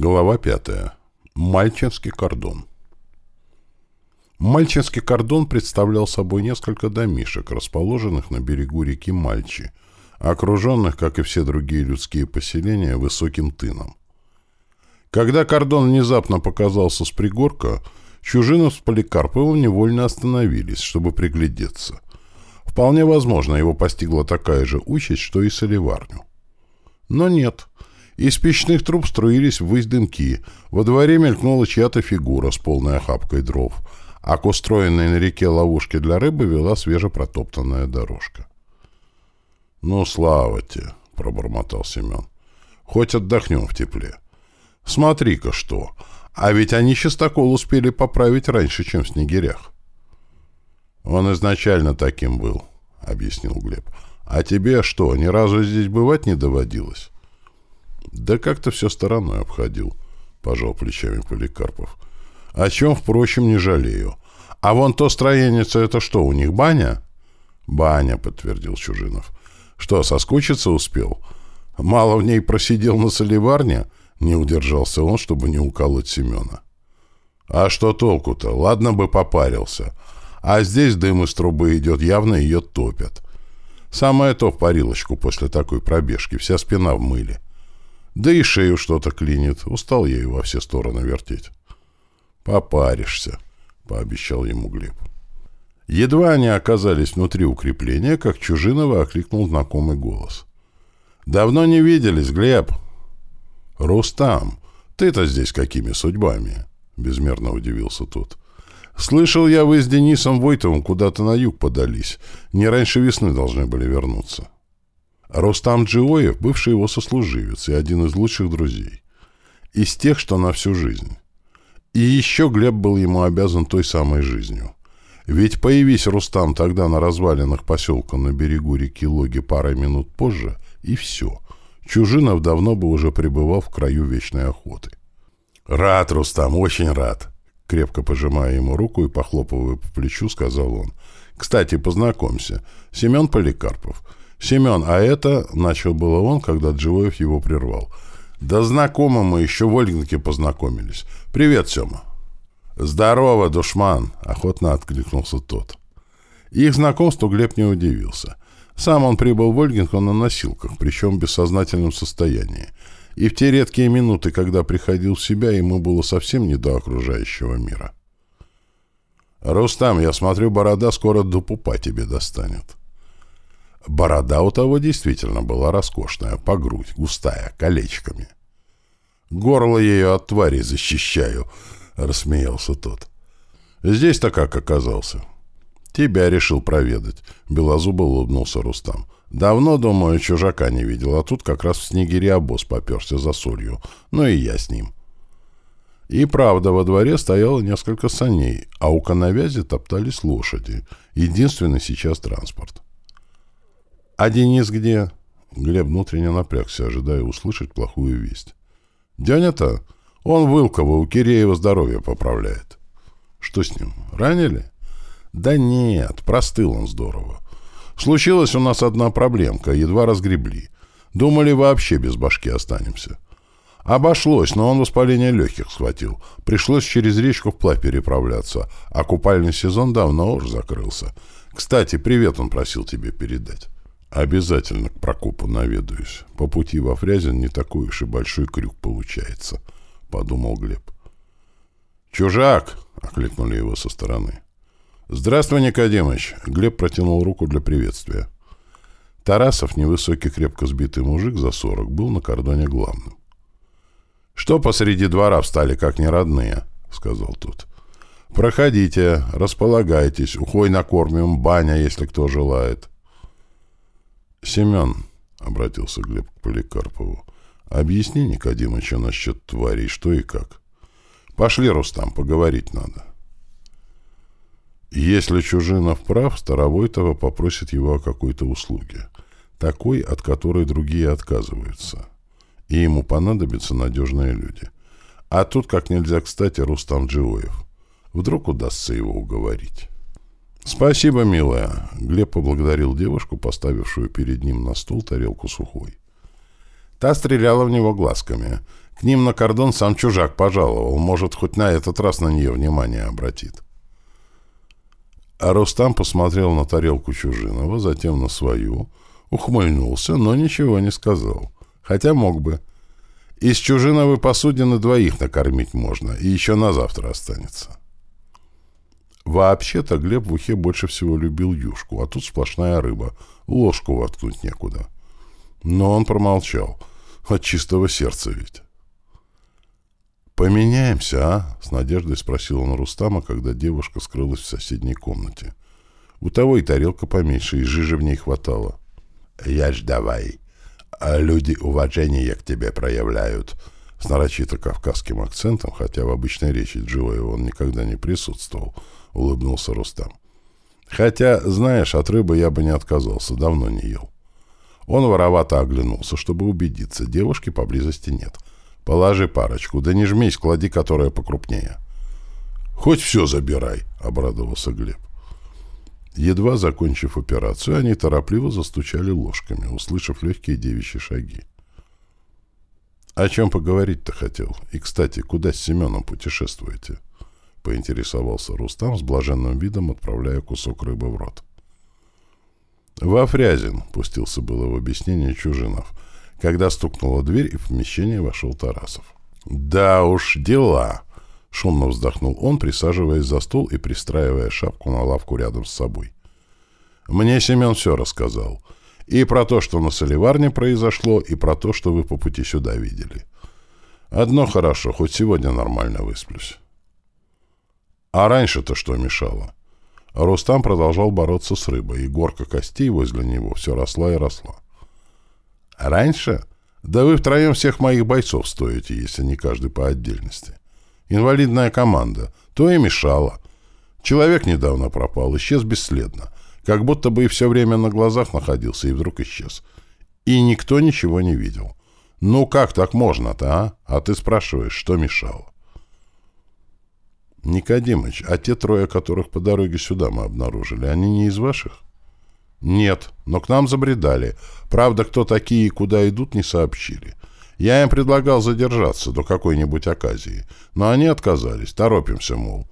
Глава пятая. Мальчинский кордон. Мальчинский кордон представлял собой несколько домишек, расположенных на берегу реки Мальчи, окруженных, как и все другие людские поселения, высоким тыном. Когда кордон внезапно показался с пригорка, Чужинов с Поликарповым невольно остановились, чтобы приглядеться. Вполне возможно, его постигла такая же участь, что и Соливарню. Но нет — из печных труб струились ввысь дымки. Во дворе мелькнула чья-то фигура с полной охапкой дров, а к устроенной на реке ловушке для рыбы вела свежепротоптанная дорожка. «Ну, слава тебе!» — пробормотал Семен. «Хоть отдохнем в тепле. Смотри-ка что! А ведь они чистокол успели поправить раньше, чем в снегирях». «Он изначально таким был», — объяснил Глеб. «А тебе что, ни разу здесь бывать не доводилось?» Да как-то все стороной обходил, пожал плечами Поликарпов. О чем, впрочем, не жалею. А вон то строеница, это что, у них баня? Баня, подтвердил Чужинов. Что, соскучиться успел? Мало в ней просидел на соливарне? Не удержался он, чтобы не уколоть Семена. А что толку-то? Ладно бы попарился. А здесь дым из трубы идет, явно ее топят. Самое то в парилочку после такой пробежки, вся спина в мыле. Да и шею что-то клинит. Устал я во все стороны вертеть. «Попаришься», — пообещал ему Глеб. Едва они оказались внутри укрепления, как Чужинова окликнул знакомый голос. «Давно не виделись, Глеб!» «Рустам, ты-то здесь какими судьбами?» — безмерно удивился тот. «Слышал я, вы с Денисом Войтовым куда-то на юг подались. Не раньше весны должны были вернуться». Рустам Джиоев — бывший его сослуживец и один из лучших друзей. Из тех, что на всю жизнь. И еще Глеб был ему обязан той самой жизнью. Ведь появись Рустам тогда на развалинах поселка на берегу реки Логи парой минут позже, и все. Чужинов давно бы уже пребывал в краю вечной охоты. «Рад, Рустам, очень рад!» Крепко пожимая ему руку и похлопывая по плечу, сказал он. «Кстати, познакомься. Семен Поликарпов — «Семен, а это...» — начал было он, когда Дживоев его прервал. «Да знакомы мы еще в Ольгинке познакомились. Привет, Сема». «Здорово, душман!» — охотно откликнулся тот. Их знакомству Глеб не удивился. Сам он прибыл в Ольгинку на носилках, причем в бессознательном состоянии. И в те редкие минуты, когда приходил в себя, ему было совсем не до окружающего мира. «Рустам, я смотрю, борода скоро до пупа тебе достанет». Борода у того действительно была роскошная, по грудь, густая, колечками. «Горло ее от твари защищаю», — рассмеялся тот. «Здесь-то как оказался?» «Тебя решил проведать», — белозубо улыбнулся Рустам. «Давно, думаю, чужака не видел, а тут как раз в снегире обоз поперся за солью. Ну и я с ним». И правда, во дворе стояло несколько саней, а у коновязи топтались лошади. Единственный сейчас транспорт. «А Денис где?» Глеб внутренне напрягся, ожидая услышать плохую весть. «Деня-то? Он Вылково у Киреева здоровье поправляет». «Что с ним? Ранили?» «Да нет, простыл он здорово. Случилась у нас одна проблемка, едва разгребли. Думали, вообще без башки останемся». Обошлось, но он воспаление легких схватил. Пришлось через речку вплавь переправляться, а купальный сезон давно уже закрылся. Кстати, привет он просил тебе передать. Обязательно к Прокопу наведаюсь. По пути во Фрязин не такой уж и большой крюк получается, — подумал Глеб. «Чужак!» — окликнули его со стороны. «Здравствуй, Никодимыч!» — Глеб протянул руку для приветствия. Тарасов, невысокий, крепко сбитый мужик за сорок, был на кордоне главным. «Что посреди двора встали, как неродные?» — сказал тот. «Проходите, располагайтесь, ухой накормим, баня, если кто желает». «Семен», — обратился Глеб к Поликарпову, — «объясни Никодимычу насчет тварей, что и как. Пошли, Рустам, поговорить надо». Если Чужинов прав, Старовойтова попросит его о какой-то услуге, такой, от которой другие отказываются, и ему понадобятся надежные люди. А тут, как нельзя кстати, Рустам Джиоев. Вдруг удастся его уговорить. «Спасибо, милая!» — Глеб поблагодарил девушку, поставившую перед ним на стол тарелку сухой. Та стреляла в него глазками. К ним на кордон сам чужак пожаловал. Может, хоть на этот раз на нее внимание обратит. А Рустам посмотрел на тарелку Чужинова, затем на свою, ухмыльнулся, но ничего не сказал. Хотя мог бы. Из Чужиновой посудины двоих накормить можно, и еще на завтра останется. Вообще-то Глеб в ухе больше всего любил юшку, а тут сплошная рыба. Ложку воткнуть некуда. Но он промолчал. От чистого сердца ведь. «Поменяемся, а?» — с надеждой спросил он Рустама, когда девушка скрылась в соседней комнате. У того и тарелка поменьше, и жижи в ней хватало. «Я давай. А люди уважение к тебе проявляют». С нарочито кавказским акцентом, хотя в обычной речи Джоева он никогда не присутствовал, улыбнулся Рустам. «Хотя, знаешь, от рыбы я бы не отказался, давно не ел». Он воровато оглянулся, чтобы убедиться, девушки поблизости нет — Положи парочку, да не жмись, клади, которая покрупнее. Хоть все забирай, обрадовался Глеб. Едва закончив операцию, они торопливо застучали ложками, услышав легкие девичьи шаги. «О чем поговорить-то хотел? И, кстати, куда с Семеном путешествуете?» — поинтересовался Рустам с блаженным видом, отправляя кусок рыбы в рот. «Во Фрязин», — пустился было в объяснение Чужинов, когда стукнула дверь, и в помещение вошел Тарасов. «Да уж, дела!» — шумно вздохнул он, присаживаясь за стол и пристраивая шапку на лавку рядом с собой. «Мне Семен все рассказал. И про то, что на Соливарне произошло, и про то, что вы по пути сюда видели. Одно хорошо, хоть сегодня нормально высплюсь». «А раньше-то что мешало?» Рустам продолжал бороться с рыбой, и горка костей возле него все росла и росла. Раньше? Да вы втроем всех моих бойцов стоите, если не каждый по отдельности. Инвалидная команда. То и мешало. Человек недавно пропал, исчез бесследно. Как будто бы и все время на глазах находился, и вдруг исчез. И никто ничего не видел. Ну как так можно-то, а? А ты спрашиваешь, что мешало? Никодимыч, а те трое, которых по дороге сюда мы обнаружили, они не из ваших? «Нет, но к нам забредали. Правда, кто такие и куда идут, не сообщили. Я им предлагал задержаться до какой-нибудь оказии, но они отказались. Торопимся, мол.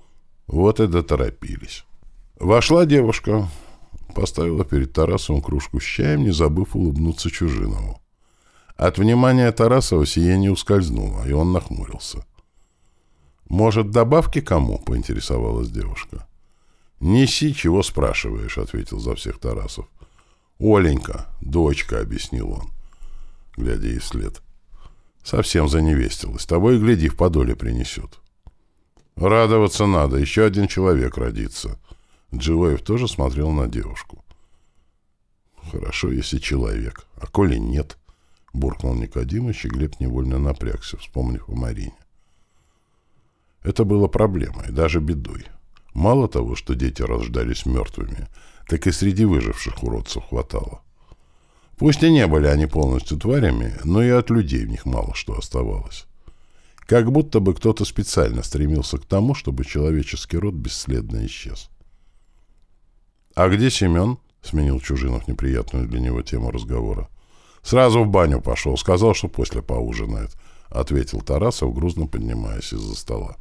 Вот и доторопились». Вошла девушка, поставила перед Тарасовым кружку с чаем, не забыв улыбнуться Чужинову. От внимания Тарасова сие не ускользнуло, и он нахмурился. «Может, добавки кому?» — поинтересовалась девушка. «Неси, чего спрашиваешь», — ответил за всех Тарасов. «Оленька, дочка», — объяснил он, глядя ей вслед. «Совсем заневестилась. Тобой, гляди, в подоле принесет». «Радоваться надо. Еще один человек родится». Джилоев тоже смотрел на девушку. «Хорошо, если человек. А коли нет?» — буркнул Никодимыч, и Глеб невольно напрягся, вспомнив о Марине. Это было проблемой, даже бедой. Мало того, что дети рождались мертвыми, так и среди выживших уродцев хватало. Пусть и не были они полностью тварями, но и от людей в них мало что оставалось. Как будто бы кто-то специально стремился к тому, чтобы человеческий род бесследно исчез. «А где Семен?» — сменил Чужинов неприятную для него тему разговора. «Сразу в баню пошел. Сказал, что после поужинает», — ответил Тарасов, грузно поднимаясь из-за стола.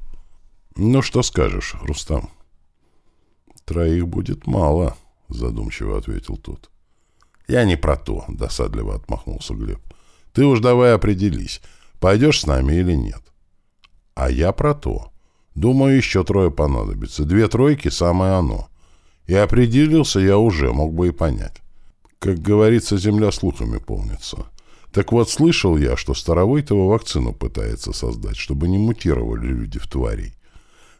«Ну, что скажешь, Рустам?» «Троих будет мало», — задумчиво ответил тот. «Я не про то», — досадливо отмахнулся Глеб. «Ты уж давай определись, пойдешь с нами или нет». «А я про то. Думаю, еще трое понадобится. Две тройки — самое оно. И определился я уже, мог бы и понять. Как говорится, земля слухами полнится. Так вот, слышал я, что Старовойтова вакцину пытается создать, чтобы не мутировали люди в тварей.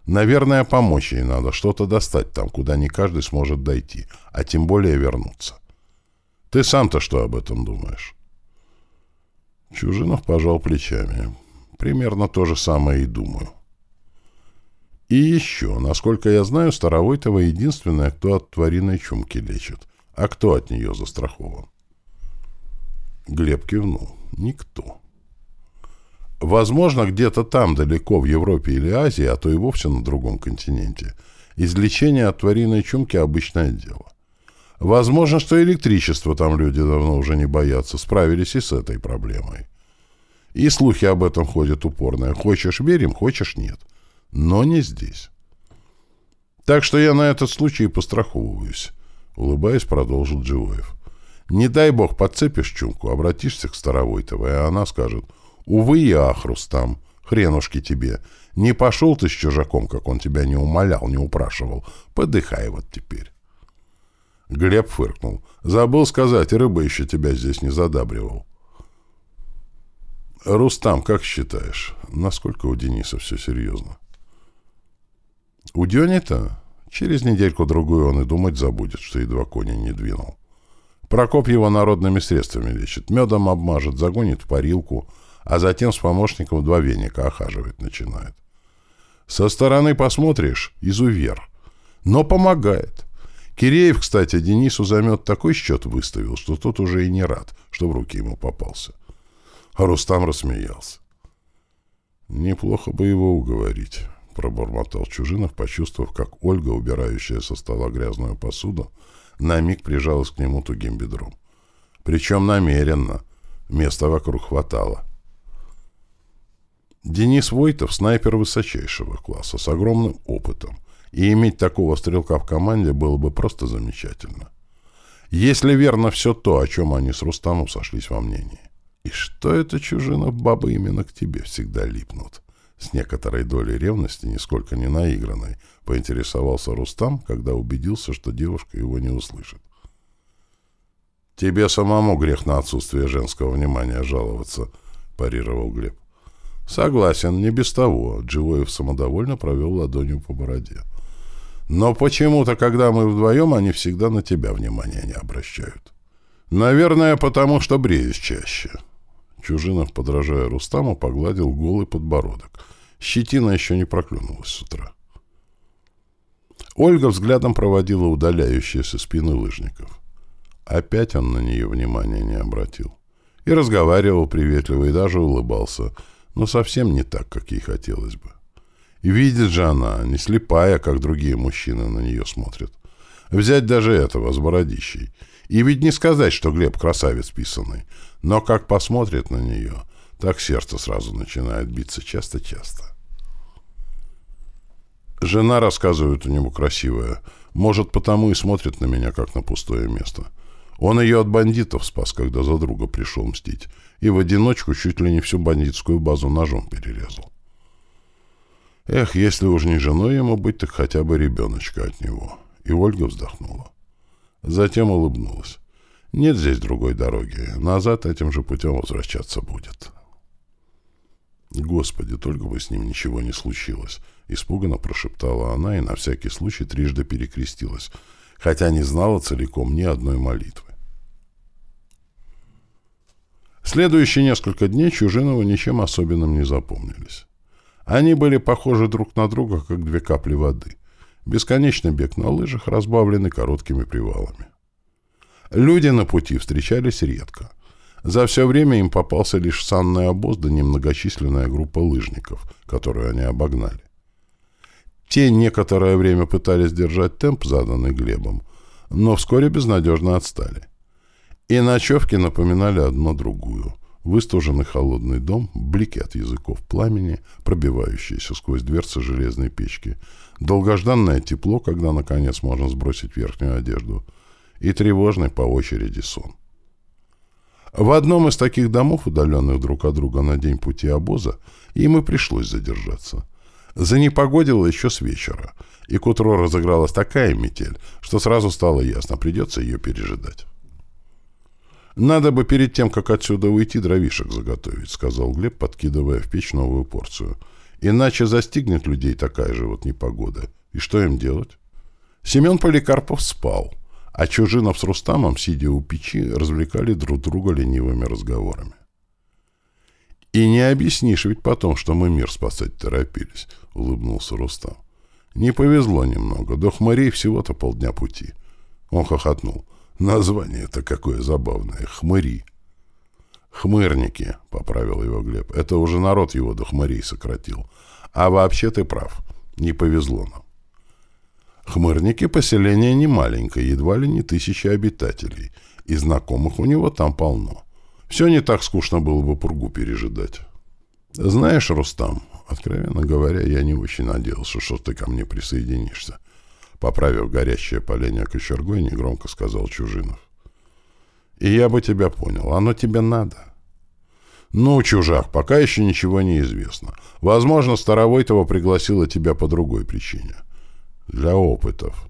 Наверное, помочь ей надо, что-то достать там, куда не каждый сможет дойти, а тем более вернуться. Ты сам-то что об этом думаешь? Чужинов пожал плечами. Примерно то же самое и думаю. И еще, насколько я знаю, Старовойтова единственная, кто от твариной чумки лечит. А кто от нее застрахован? Глеб кивнул. Никто. Возможно, где-то там, далеко, в Европе или Азии, а то и вовсе на другом континенте, излечение от твариной чумки – обычное дело. Возможно, что электричество там люди давно уже не боятся, справились и с этой проблемой. И слухи об этом ходят упорные. Хочешь — верим, хочешь — нет. Но не здесь. Так что я на этот случай постраховываюсь. Улыбаясь, продолжил Дживоев. Не дай бог подцепишь чумку, обратишься к Старовойтовой, и она скажет, «Увы и ах, Рустам, хренушки тебе, не пошел ты с чужаком, как он тебя не умолял, не упрашивал, подыхай вот теперь». Глеб фыркнул. «Забыл сказать, рыба еще тебя здесь не задабривал». «Рустам, как считаешь, насколько у Дениса все серьезно?» «У Дени-то через недельку-другую он и думать забудет, что едва кони не двинул. Прокоп его народными средствами лечит, медом обмажет, загонит в парилку, а затем с помощником два веника охаживать начинает. Со стороны посмотришь — изувер. Но помогает. Киреев, кстати, Денису замет такой счет выставил, что тот уже и не рад, что в руки ему попался. А Рустам рассмеялся. «Неплохо бы его уговорить», — пробормотал Чужинов, почувствовав, как Ольга, убирающая со стола грязную посуду, на миг прижалась к нему тугим бедром. Причем намеренно. Места вокруг хватало. Денис Войтов — снайпер высочайшего класса, с огромным опытом. И иметь такого стрелка в команде было бы просто замечательно. Если верно все то, о чем они с Рустамом сошлись во мнении. И что это, чужина, бабы именно к тебе всегда липнут? С некоторой долей ревности, нисколько не наигранной, поинтересовался Рустам, когда убедился, что девушка его не услышит. «Тебе самому грех на отсутствие женского внимания жаловаться», — парировал Глеб. «Согласен, не без того», — Дживоев самодовольно провел ладонью по бороде. «Но почему-то, когда мы вдвоем, они всегда на тебя внимания не обращают». «Наверное, потому что бреюсь чаще». Чужинов, подражая Рустаму, погладил голый подбородок. Щетина еще не проклюнулась с утра. Ольга взглядом проводила удаляющиеся спины лыжников. Опять он на нее внимания не обратил. И разговаривал приветливо, и даже улыбался, но совсем не так, как ей хотелось бы. И видит же она, не слепая, как другие мужчины на нее смотрят. Взять даже этого с бородищей. И ведь не сказать, что Глеб красавец писанный, но как посмотрит на нее, так сердце сразу начинает биться часто-часто. Жена, рассказывает, у него красивая. Может, потому и смотрит на меня, как на пустое место. Он ее от бандитов спас, когда за друга пришел мстить. И в одиночку чуть ли не всю бандитскую базу ножом перерезал. Эх, если уж не женой ему быть, так хотя бы ребеночка от него. И Ольга вздохнула. Затем улыбнулась. Нет здесь другой дороги. Назад этим же путем возвращаться будет. Господи, только бы с ним ничего не случилось. Испуганно прошептала она и на всякий случай трижды перекрестилась, хотя не знала целиком ни одной молитвы. Следующие несколько дней Чужинову ничем особенным не запомнились. Они были похожи друг на друга, как две капли воды. Бесконечный бег на лыжах, разбавленный короткими привалами. Люди на пути встречались редко. За все время им попался лишь санный обоз да немногочисленная группа лыжников, которую они обогнали. Те некоторое время пытались держать темп, заданный Глебом, но вскоре безнадежно отстали. И ночевки напоминали одно другую. Выстуженный холодный дом, блики от языков пламени, пробивающиеся сквозь дверцы железной печки, долгожданное тепло, когда, наконец, можно сбросить верхнюю одежду, и тревожный по очереди сон. В одном из таких домов, удаленных друг от друга на день пути обоза, им и пришлось задержаться — Занепогодило еще с вечера, и к утру разыгралась такая метель, что сразу стало ясно, придется ее пережидать. «Надо бы перед тем, как отсюда уйти, дровишек заготовить», — сказал Глеб, подкидывая в печь новую порцию. «Иначе застигнет людей такая же вот непогода. И что им делать?» Семен Поликарпов спал, а Чужинов с Рустамом, сидя у печи, развлекали друг друга ленивыми разговорами. «И не объяснишь ведь потом, что мы мир спасать торопились», — улыбнулся Рустам. «Не повезло немного. До хмырей всего-то полдня пути». Он хохотнул. «Название-то какое забавное. Хмыри». «Хмырники», — поправил его Глеб. «Это уже народ его до хмырей сократил. А вообще ты прав. Не повезло нам». Хмырники — поселение не маленькое, едва ли не тысяча обитателей, и знакомых у него там полно. Все не так скучно было бы пургу пережидать. Знаешь, Рустам, откровенно говоря, я не очень надеялся, что ты ко мне присоединишься. Поправив горящее поленье кочергой, негромко сказал Чужинов. И я бы тебя понял. Оно тебе надо. Ну, чужак, пока еще ничего не известно. Возможно, Старовойтова пригласила тебя по другой причине. Для опытов.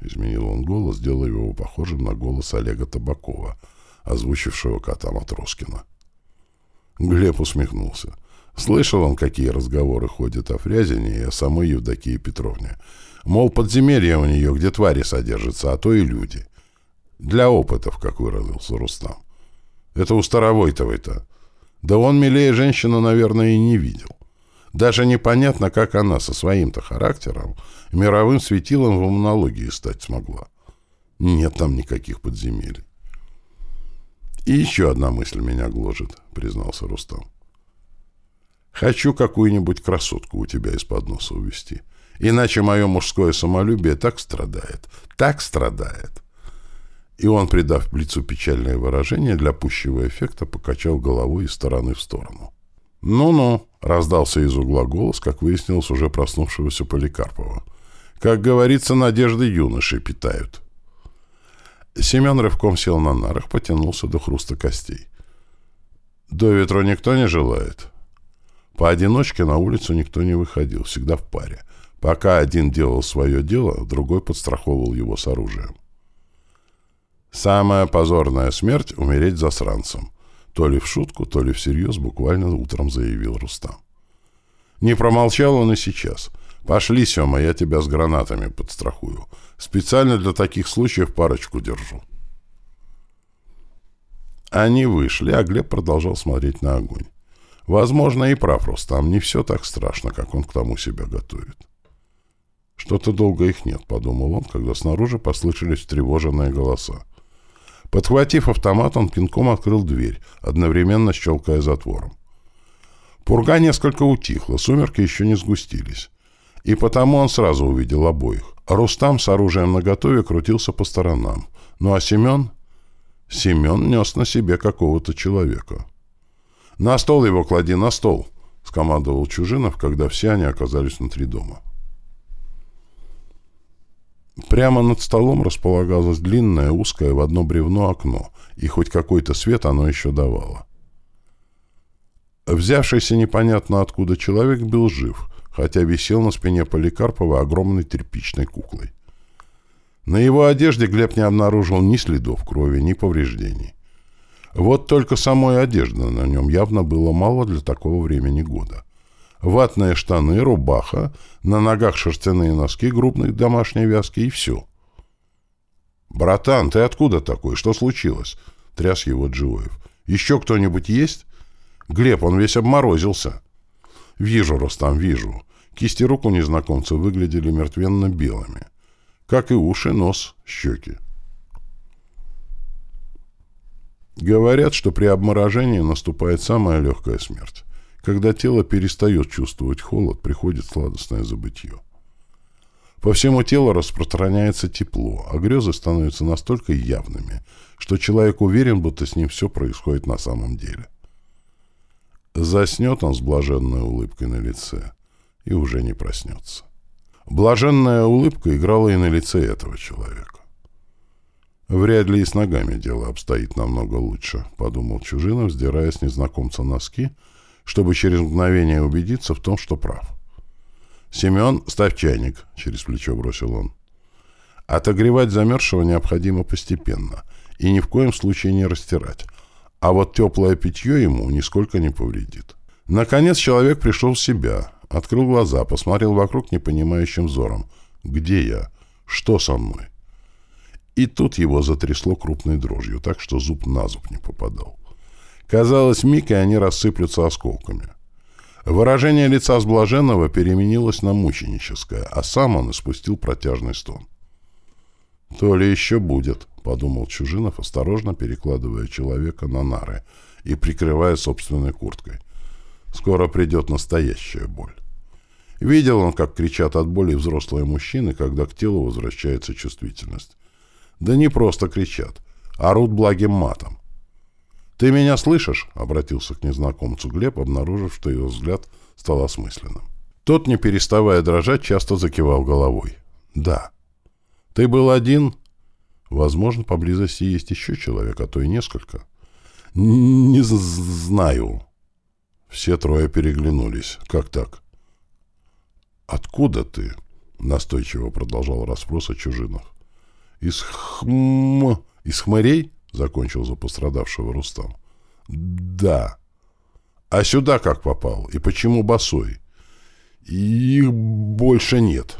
Изменил он голос, делая его похожим на голос Олега Табакова, озвучившего кота Матроскина. Глеб усмехнулся. Слышал он, какие разговоры ходят о Фрязине и о самой Евдокии Петровне. Мол, подземелье у нее, где твари содержатся, а то и люди. Для опытов, как выразился Рустам. Это у Старовойтовой-то. Да он милее женщину, наверное, и не видел. Даже непонятно, как она со своим-то характером мировым светилом в иммунологии стать смогла. Нет там никаких подземелий. «И еще одна мысль меня гложет», — признался Рустам. «Хочу какую-нибудь красотку у тебя из-под носа увести. Иначе мое мужское самолюбие так страдает, так страдает». И он, придав лицу печальное выражение, для пущего эффекта покачал головой из стороны в сторону. «Ну-ну», — раздался из угла голос, как выяснилось, уже проснувшегося Поликарпова. «Как говорится, надежды юноши питают». Семен рывком сел на нарах, потянулся до хруста костей. «До ветру никто не желает?» Поодиночке на улицу никто не выходил, всегда в паре. Пока один делал свое дело, другой подстраховывал его с оружием. Самая позорная смерть — умереть засранцем. То ли в шутку, то ли всерьез буквально утром заявил Рустам. Не промолчал он и сейчас. «Пошли, Сема, я тебя с гранатами подстрахую. Специально для таких случаев парочку держу». Они вышли, а Глеб продолжал смотреть на огонь. Возможно, и прав Рустам, не все так страшно, как он к тому себя готовит. «Что-то долго их нет», — подумал он, когда снаружи послышались встревоженные голоса. Подхватив автомат, он пинком открыл дверь, одновременно щелкая затвором. Пурга несколько утихла, сумерки еще не сгустились. И потому он сразу увидел обоих. Рустам с оружием наготове крутился по сторонам. Ну а Семен? Семен нес на себе какого-то человека. «На стол его клади, на стол!» — скомандовал Чужинов, когда все они оказались внутри дома. Прямо над столом располагалось длинное, узкое в одно бревно окно, и хоть какой-то свет оно еще давало. Взявшийся непонятно откуда человек был жив, хотя висел на спине Поликарпова огромной тряпичной куклой. На его одежде Глеб не обнаружил ни следов крови, ни повреждений. Вот только самой одежды на нем явно было мало для такого времени года ватные штаны, рубаха, на ногах шерстяные носки грубной домашней вязки и все. «Братан, ты откуда такой? Что случилось?» — тряс его Джиоев. «Еще кто-нибудь есть?» «Глеб, он весь обморозился». «Вижу, Ростам, вижу». Кисти рук у незнакомца выглядели мертвенно-белыми. Как и уши, нос, щеки. Говорят, что при обморожении наступает самая легкая смерть. Когда тело перестает чувствовать холод, приходит сладостное забытье. По всему телу распространяется тепло, а грезы становятся настолько явными, что человек уверен, будто с ним все происходит на самом деле. Заснет он с блаженной улыбкой на лице и уже не проснется. Блаженная улыбка играла и на лице этого человека. «Вряд ли и с ногами дело обстоит намного лучше», — подумал Чужинов, сдирая с незнакомца носки — чтобы через мгновение убедиться в том, что прав. «Семен, ставь чайник», — через плечо бросил он. Отогревать замерзшего необходимо постепенно и ни в коем случае не растирать, а вот теплое питье ему нисколько не повредит. Наконец человек пришел в себя, открыл глаза, посмотрел вокруг непонимающим взором. «Где я? Что со мной?» И тут его затрясло крупной дрожью, так что зуб на зуб не попадал. Казалось, миг, и они рассыплются осколками. Выражение лица сблаженного переменилось на мученическое, а сам он испустил протяжный стон. «То ли еще будет», — подумал Чужинов, осторожно перекладывая человека на нары и прикрывая собственной курткой. «Скоро придет настоящая боль». Видел он, как кричат от боли взрослые мужчины, когда к телу возвращается чувствительность. Да не просто кричат, орут благим матом. «Ты меня слышишь?» — обратился к незнакомцу Глеб, обнаружив, что его взгляд стал осмысленным. Тот, не переставая дрожать, часто закивал головой. «Да». «Ты был один?» «Возможно, поблизости есть еще человек, а то и несколько». «Не знаю». Все трое переглянулись. «Как так?» «Откуда ты?» — настойчиво продолжал расспрос о чужинах. «Из хм... из хмырей?» — закончил за пострадавшего Рустам. «Да». «А сюда как попал? И почему босой?» «Их больше нет»,